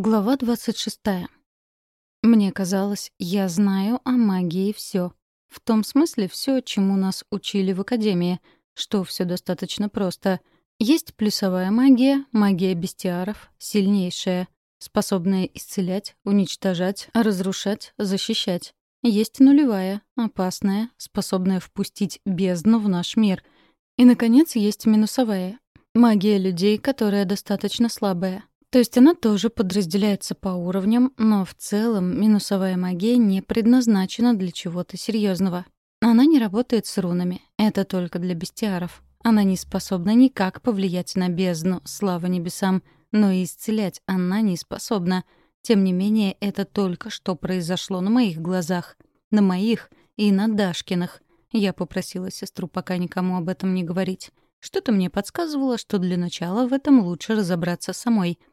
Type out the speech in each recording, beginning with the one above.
Глава 26. Мне казалось, я знаю о магии все. В том смысле все, чему нас учили в академии, что все достаточно просто. Есть плюсовая магия, магия бестиаров, сильнейшая, способная исцелять, уничтожать, разрушать, защищать. Есть нулевая, опасная, способная впустить бездну в наш мир. И, наконец, есть минусовая. Магия людей, которая достаточно слабая, то есть она тоже подразделяется по уровням, но в целом минусовая магия не предназначена для чего-то серьезного. Она не работает с рунами. Это только для бестиаров. Она не способна никак повлиять на бездну, слава небесам, но и исцелять она не способна. Тем не менее, это только что произошло на моих глазах. На моих и на Дашкиных. Я попросила сестру пока никому об этом не говорить. Что-то мне подсказывало, что для начала в этом лучше разобраться самой —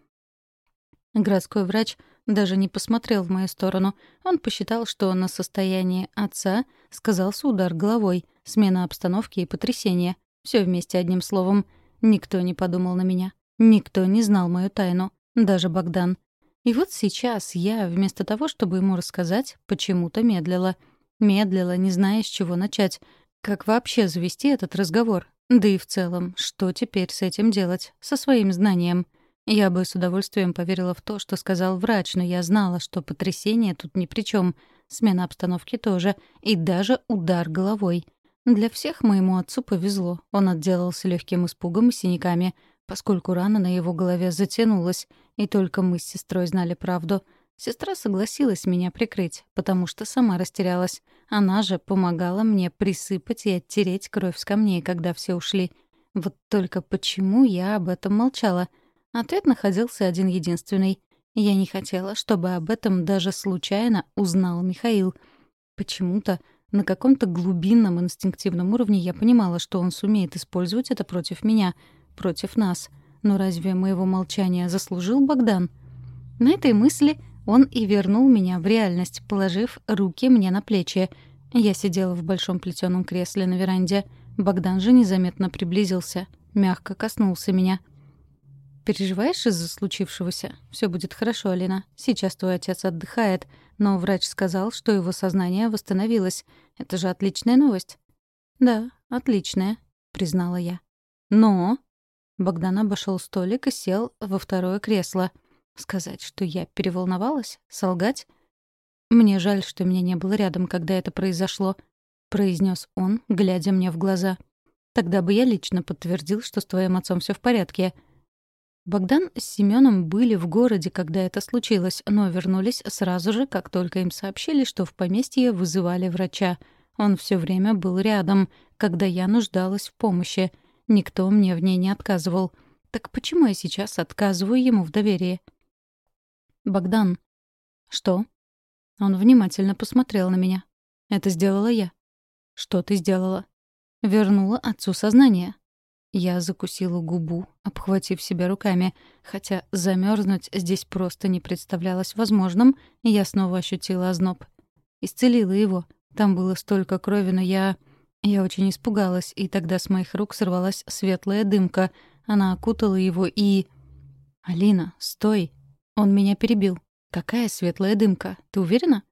Городской врач даже не посмотрел в мою сторону. Он посчитал, что на состояние отца сказался удар головой, смена обстановки и потрясение. Все вместе одним словом. Никто не подумал на меня. Никто не знал мою тайну. Даже Богдан. И вот сейчас я, вместо того, чтобы ему рассказать, почему-то медлила. Медлила, не зная, с чего начать. Как вообще завести этот разговор? Да и в целом, что теперь с этим делать? Со своим знанием? Я бы с удовольствием поверила в то, что сказал врач, но я знала, что потрясение тут ни при чем, смена обстановки тоже, и даже удар головой. Для всех моему отцу повезло. Он отделался легким испугом и синяками, поскольку рана на его голове затянулась, и только мы с сестрой знали правду. Сестра согласилась меня прикрыть, потому что сама растерялась. Она же помогала мне присыпать и оттереть кровь с камней, когда все ушли. Вот только почему я об этом молчала — Ответ находился один-единственный. Я не хотела, чтобы об этом даже случайно узнал Михаил. Почему-то на каком-то глубинном инстинктивном уровне я понимала, что он сумеет использовать это против меня, против нас. Но разве моего молчания заслужил Богдан? На этой мысли он и вернул меня в реальность, положив руки мне на плечи. Я сидела в большом плетеном кресле на веранде. Богдан же незаметно приблизился, мягко коснулся меня — Переживаешь из-за случившегося? Все будет хорошо, Алина. Сейчас твой отец отдыхает, но врач сказал, что его сознание восстановилось. Это же отличная новость. Да, отличная, признала я. Но Богдан обошел столик и сел во второе кресло. Сказать, что я переволновалась? Солгать? Мне жаль, что меня не было рядом, когда это произошло, произнес он, глядя мне в глаза. Тогда бы я лично подтвердил, что с твоим отцом все в порядке. Богдан с Семеном были в городе, когда это случилось, но вернулись сразу же, как только им сообщили, что в поместье вызывали врача. Он все время был рядом, когда я нуждалась в помощи. Никто мне в ней не отказывал. Так почему я сейчас отказываю ему в доверии? «Богдан». «Что?» Он внимательно посмотрел на меня. «Это сделала я». «Что ты сделала?» «Вернула отцу сознание». Я закусила губу, обхватив себя руками, хотя замерзнуть здесь просто не представлялось возможным, и я снова ощутила озноб. Исцелила его. Там было столько крови, но я... Я очень испугалась, и тогда с моих рук сорвалась светлая дымка. Она окутала его и... «Алина, стой!» Он меня перебил. «Какая светлая дымка? Ты уверена?»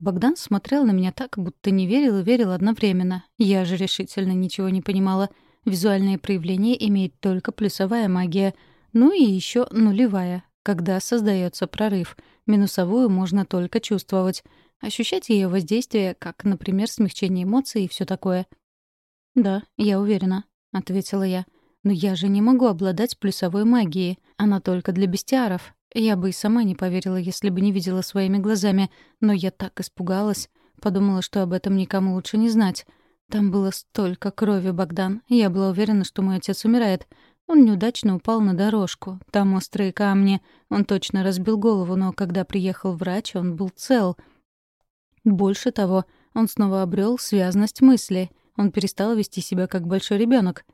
Богдан смотрел на меня так, будто не верил и верил одновременно. Я же решительно ничего не понимала — Визуальное проявление имеет только плюсовая магия, ну и еще нулевая, когда создается прорыв. Минусовую можно только чувствовать. Ощущать ее воздействие, как, например, смягчение эмоций и все такое. «Да, я уверена», — ответила я. «Но я же не могу обладать плюсовой магией. Она только для бестиаров. Я бы и сама не поверила, если бы не видела своими глазами. Но я так испугалась. Подумала, что об этом никому лучше не знать. Там было столько крови, Богдан. Я была уверена, что мой отец умирает. Он неудачно упал на дорожку. Там острые камни. Он точно разбил голову, но когда приехал врач, он был цел. Больше того, он снова обрел связность мысли. Он перестал вести себя как большой ребенок.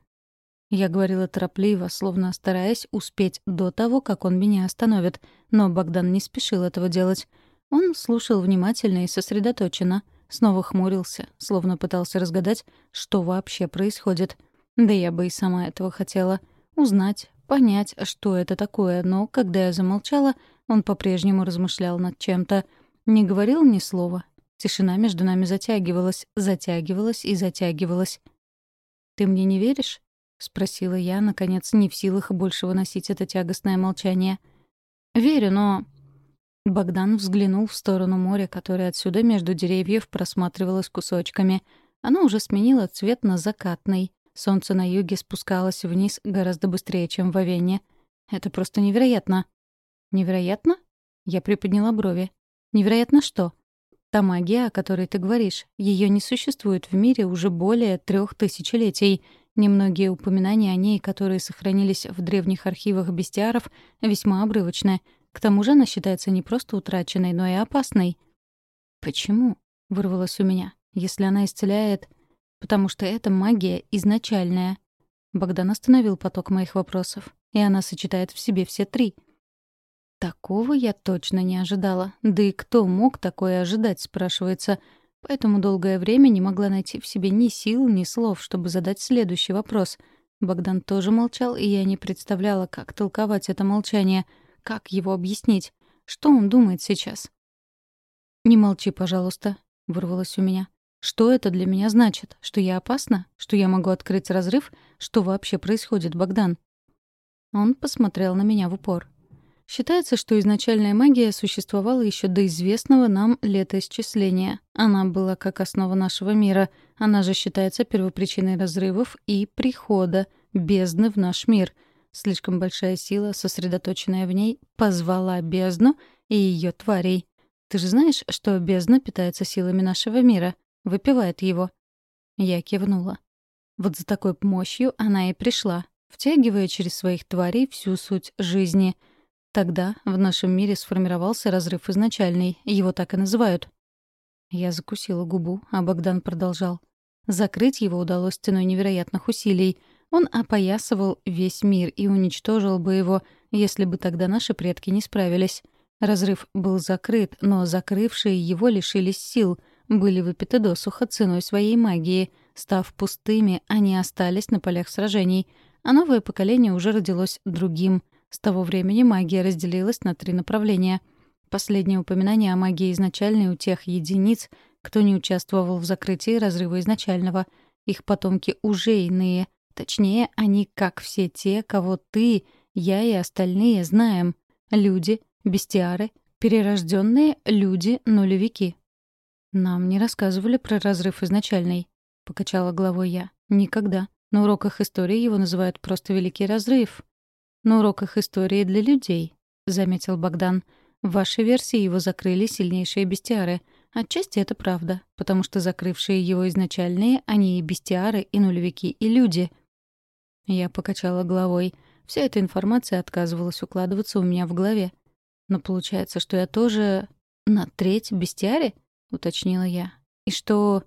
Я говорила торопливо, словно стараясь успеть до того, как он меня остановит. Но Богдан не спешил этого делать. Он слушал внимательно и сосредоточенно — Снова хмурился, словно пытался разгадать, что вообще происходит. Да я бы и сама этого хотела. Узнать, понять, что это такое, но когда я замолчала, Он по-прежнему размышлял над чем-то. Не говорил ни слова. Тишина между нами затягивалась, затягивалась и затягивалась. «Ты мне не веришь?» — спросила я, наконец, не в силах больше выносить это тягостное молчание. «Верю, но...» Богдан взглянул в сторону моря, которое отсюда между деревьев просматривалось кусочками. Оно уже сменило цвет на закатный. Солнце на юге спускалось вниз гораздо быстрее, чем в Авене. Это просто невероятно. «Невероятно?» Я приподняла брови. «Невероятно что?» «Та магия, о которой ты говоришь, ее не существует в мире уже более трех тысячелетий. Немногие упоминания о ней, которые сохранились в древних архивах бестиаров, весьма обрывочны. К тому же она считается не просто утраченной, но и опасной». «Почему?» — вырвалось у меня. «Если она исцеляет...» «Потому что эта магия изначальная». Богдан остановил поток моих вопросов, и она сочетает в себе все три — Такого я точно не ожидала. Да и кто мог такое ожидать, спрашивается. Поэтому долгое время не могла найти в себе ни сил, ни слов, чтобы задать следующий вопрос. Богдан тоже молчал, и я не представляла, как толковать это молчание, как его объяснить, что он думает сейчас. «Не молчи, пожалуйста», — вырвалось у меня. «Что это для меня значит? Что я опасна? Что я могу открыть разрыв? Что вообще происходит, Богдан?» Он посмотрел на меня в упор. Считается, что изначальная магия существовала еще до известного нам летоисчисления. Она была как основа нашего мира. Она же считается первопричиной разрывов и прихода бездны в наш мир. Слишком большая сила, сосредоточенная в ней, позвала бездну и ее тварей. Ты же знаешь, что бездна питается силами нашего мира, выпивает его. Я кивнула. Вот за такой мощью она и пришла, втягивая через своих тварей всю суть жизни — Тогда в нашем мире сформировался разрыв изначальный, его так и называют. Я закусила губу, а Богдан продолжал. Закрыть его удалось ценой невероятных усилий. Он опоясывал весь мир и уничтожил бы его, если бы тогда наши предки не справились. Разрыв был закрыт, но закрывшие его лишились сил, были выпиты досуха ценой своей магии. Став пустыми, они остались на полях сражений, а новое поколение уже родилось другим — с того времени магия разделилась на три направления. Последнее упоминание о магии изначальной у тех единиц, кто не участвовал в закрытии разрыва изначального. Их потомки уже иные. Точнее, они как все те, кого ты, я и остальные знаем. Люди, бестиары, перерожденные люди-нулевики. «Нам не рассказывали про разрыв изначальный», — покачала головой я. «Никогда. На уроках истории его называют просто «Великий разрыв». «На уроках истории для людей», — заметил Богдан. «В вашей версии его закрыли сильнейшие бестиары. Отчасти это правда, потому что закрывшие его изначальные, они и бестиары, и нулевики, и люди». Я покачала головой. Вся эта информация отказывалась укладываться у меня в голове. «Но получается, что я тоже на треть бестиаре?» — уточнила я. «И что...»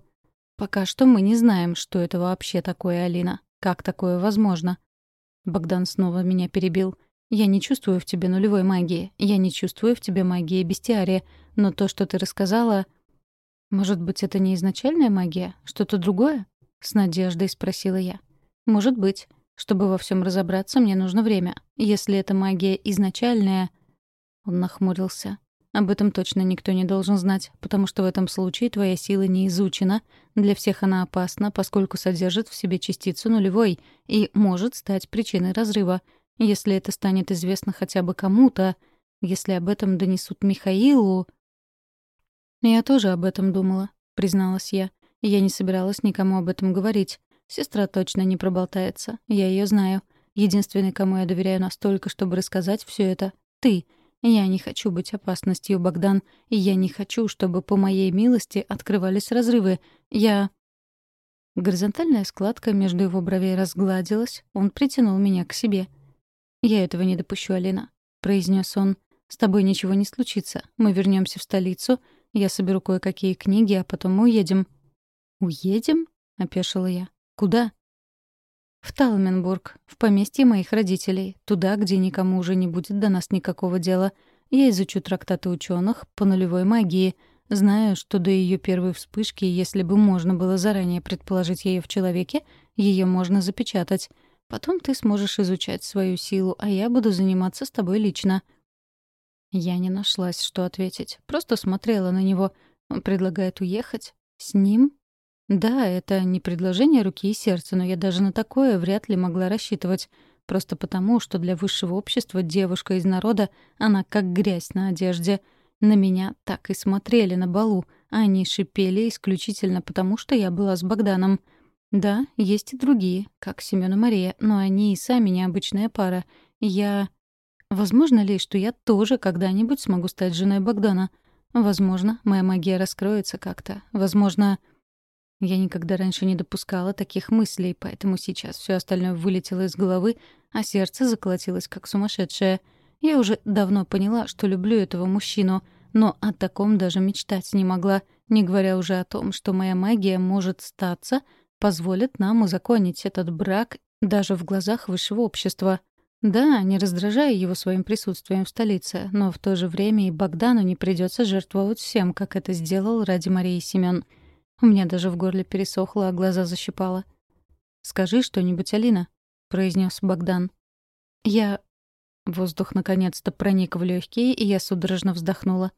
«Пока что мы не знаем, что это вообще такое, Алина. Как такое возможно?» Богдан снова меня перебил. «Я не чувствую в тебе нулевой магии. Я не чувствую в тебе магии бестиария. Но то, что ты рассказала... Может быть, это не изначальная магия? Что-то другое?» С надеждой спросила я. «Может быть. Чтобы во всем разобраться, мне нужно время. Если эта магия изначальная...» Он нахмурился. Об этом точно никто не должен знать, потому что в этом случае твоя сила не изучена, для всех она опасна, поскольку содержит в себе частицу нулевой и может стать причиной разрыва. Если это станет известно хотя бы кому-то, если об этом донесут Михаилу... «Я тоже об этом думала», — призналась я. Я не собиралась никому об этом говорить. Сестра точно не проболтается, я ее знаю. Единственный, кому я доверяю настолько, чтобы рассказать все это — ты — я не хочу быть опасностью, Богдан, и я не хочу, чтобы по моей милости открывались разрывы. Я...» Горизонтальная складка между его бровей разгладилась, он притянул меня к себе. «Я этого не допущу, Алина», — произнес он. «С тобой ничего не случится. Мы вернемся в столицу, я соберу кое-какие книги, а потом мы уедем». «Уедем?» — опешила я. «Куда?» В Талменбург, в поместье моих родителей, туда, где никому уже не будет до нас никакого дела. Я изучу трактаты ученых по нулевой магии, знаю, что до ее первой вспышки, если бы можно было заранее предположить ее в человеке, ее можно запечатать. Потом ты сможешь изучать свою силу, а я буду заниматься с тобой лично. Я не нашлась, что ответить. Просто смотрела на него. Он предлагает уехать. С ним? Да, это не предложение руки и сердца, но я даже на такое вряд ли могла рассчитывать. Просто потому, что для высшего общества девушка из народа, она как грязь на одежде. На меня так и смотрели на балу, а они шипели исключительно потому, что я была с Богданом. Да, есть и другие, как Семён и Мария, но они и сами необычная пара. Я... Возможно ли, что я тоже когда-нибудь смогу стать женой Богдана? Возможно, моя магия раскроется как-то. Возможно... Я никогда раньше не допускала таких мыслей, поэтому сейчас все остальное вылетело из головы, а сердце заколотилось как сумасшедшее. Я уже давно поняла, что люблю этого мужчину, но о таком даже мечтать не могла, не говоря уже о том, что моя магия может статься, позволит нам узаконить этот брак даже в глазах высшего общества. Да, не раздражая его своим присутствием в столице, но в то же время и Богдану не придется жертвовать всем, как это сделал ради Марии Семён. У меня даже в горле пересохло, а глаза защипало. «Скажи что-нибудь, Алина», — произнес Богдан. «Я...» Воздух наконец-то проник в легкие, и я судорожно вздохнула.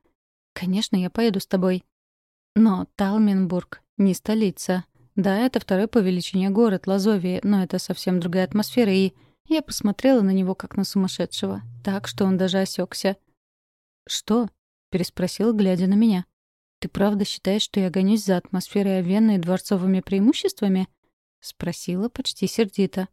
«Конечно, я поеду с тобой». Но Талменбург — не столица. Да, это второй по величине город Лазовии, но это совсем другая атмосфера, и... Я посмотрела на него как на сумасшедшего, так что он даже осекся. «Что?» — переспросил, глядя на меня. «Ты правда считаешь, что я гонюсь за атмосферой Авенны и дворцовыми преимуществами?» — спросила почти сердито.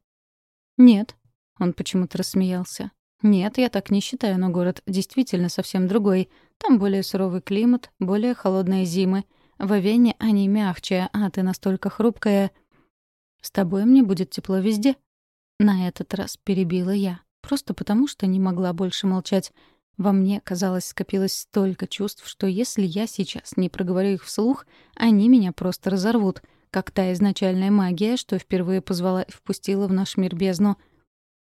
«Нет», — он почему-то рассмеялся. «Нет, я так не считаю, но город действительно совсем другой. Там более суровый климат, более холодные зимы. В Авене они мягче, а ты настолько хрупкая. С тобой мне будет тепло везде», на этот раз перебила я, просто потому, что не могла больше молчать. Во мне, казалось, скопилось столько чувств, что если я сейчас не проговорю их вслух, они меня просто разорвут, как та изначальная магия, что впервые позвала и впустила в наш мир бездну.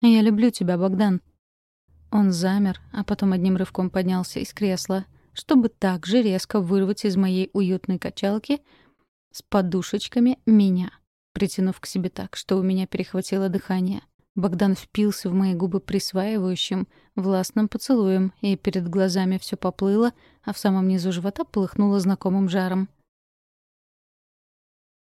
«Я люблю тебя, Богдан». Он замер, а потом одним рывком поднялся из кресла, чтобы так же резко вырвать из моей уютной качалки с подушечками меня притянув к себе так, что у меня перехватило дыхание. Богдан впился в мои губы присваивающим, властным поцелуем, и перед глазами все поплыло, а в самом низу живота полыхнуло знакомым жаром.